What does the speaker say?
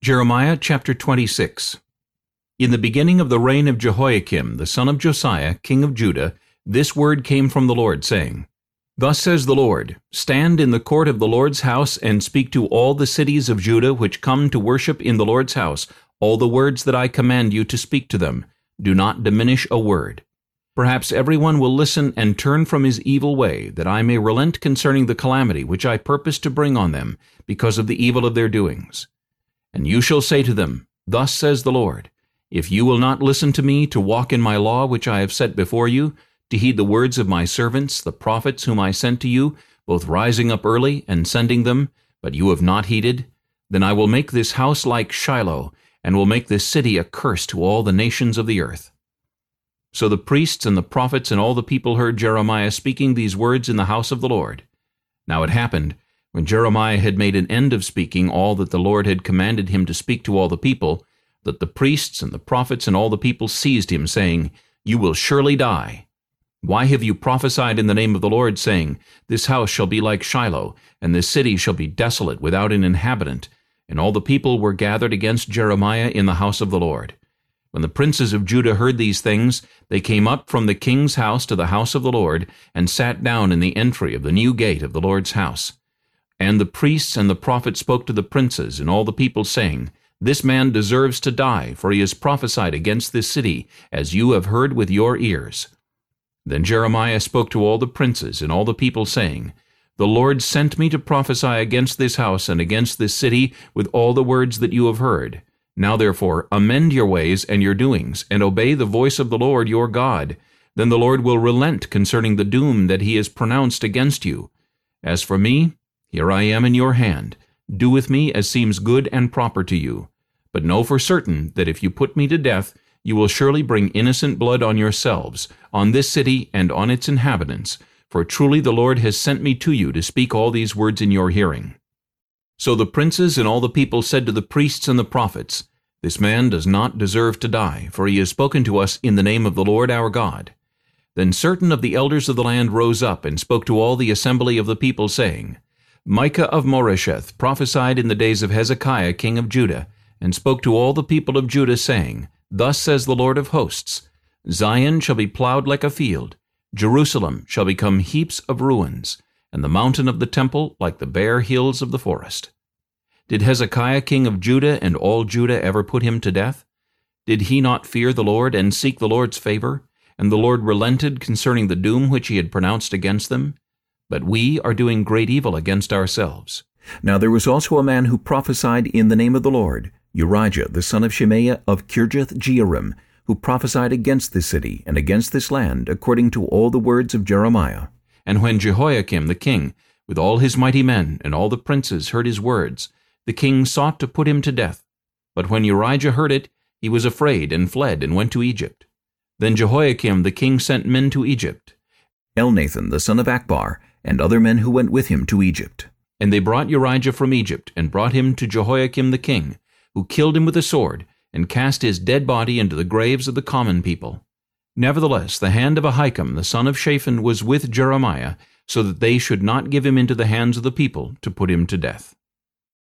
Jeremiah chapter 26 In the beginning of the reign of Jehoiakim, the son of Josiah, king of Judah, this word came from the Lord, saying, Thus says the Lord, Stand in the court of the Lord's house, and speak to all the cities of Judah which come to worship in the Lord's house, all the words that I command you to speak to them. Do not diminish a word. Perhaps everyone will listen and turn from his evil way, that I may relent concerning the calamity which I purpose to bring on them, because of the evil of their doings. And you shall say to them, Thus says the Lord, If you will not listen to me to walk in my law which I have set before you, to heed the words of my servants, the prophets whom I sent to you, both rising up early and sending them, but you have not heeded, then I will make this house like Shiloh, and will make this city a curse to all the nations of the earth. So the priests and the prophets and all the people heard Jeremiah speaking these words in the house of the Lord. Now it happened, when Jeremiah had made an end of speaking all that the Lord had commanded him to speak to all the people, that the priests and the prophets and all the people seized him, saying, You will surely die. Why have you prophesied in the name of the Lord, saying, This house shall be like Shiloh, and this city shall be desolate without an inhabitant? And all the people were gathered against Jeremiah in the house of the Lord. When the princes of Judah heard these things, they came up from the king's house to the house of the Lord, and sat down in the entry of the new gate of the Lord's house. And the priests and the prophets spoke to the princes and all the people, saying, This man deserves to die, for he has prophesied against this city, as you have heard with your ears. Then Jeremiah spoke to all the princes and all the people, saying, The Lord sent me to prophesy against this house and against this city with all the words that you have heard. Now therefore amend your ways and your doings, and obey the voice of the Lord your God. Then the Lord will relent concerning the doom that he has pronounced against you. As for me, here I am in your hand. Do with me as seems good and proper to you. But know for certain that if you put me to death, you will surely bring innocent blood on yourselves, on this city and on its inhabitants, for truly the Lord has sent me to you to speak all these words in your hearing. So the princes and all the people said to the priests and the prophets, This man does not deserve to die, for he has spoken to us in the name of the Lord our God. Then certain of the elders of the land rose up and spoke to all the assembly of the people, saying, Micah of Moresheth prophesied in the days of Hezekiah king of Judah, and spoke to all the people of Judah, saying, Thus says the Lord of hosts, Zion shall be plowed like a field, Jerusalem shall become heaps of ruins, and the mountain of the temple like the bare hills of the forest. Did Hezekiah king of Judah and all Judah ever put him to death? Did he not fear the Lord and seek the Lord's favor? And the Lord relented concerning the doom which he had pronounced against them? But we are doing great evil against ourselves. Now there was also a man who prophesied in the name of the Lord, Urijah the son of Shemaiah of Kirjath-jearim, who prophesied against this city and against this land, according to all the words of Jeremiah. And when Jehoiakim the king, with all his mighty men and all the princes, heard his words, the king sought to put him to death. But when Urijah heard it, he was afraid and fled and went to Egypt. Then Jehoiakim the king sent men to Egypt. Elnathan the son of Achbor, and other men who went with him to Egypt. And they brought Urijah from Egypt, and brought him to Jehoiakim the king, who killed him with a sword, and cast his dead body into the graves of the common people. Nevertheless, the hand of Ahikam the son of Shaphan was with Jeremiah, so that they should not give him into the hands of the people to put him to death.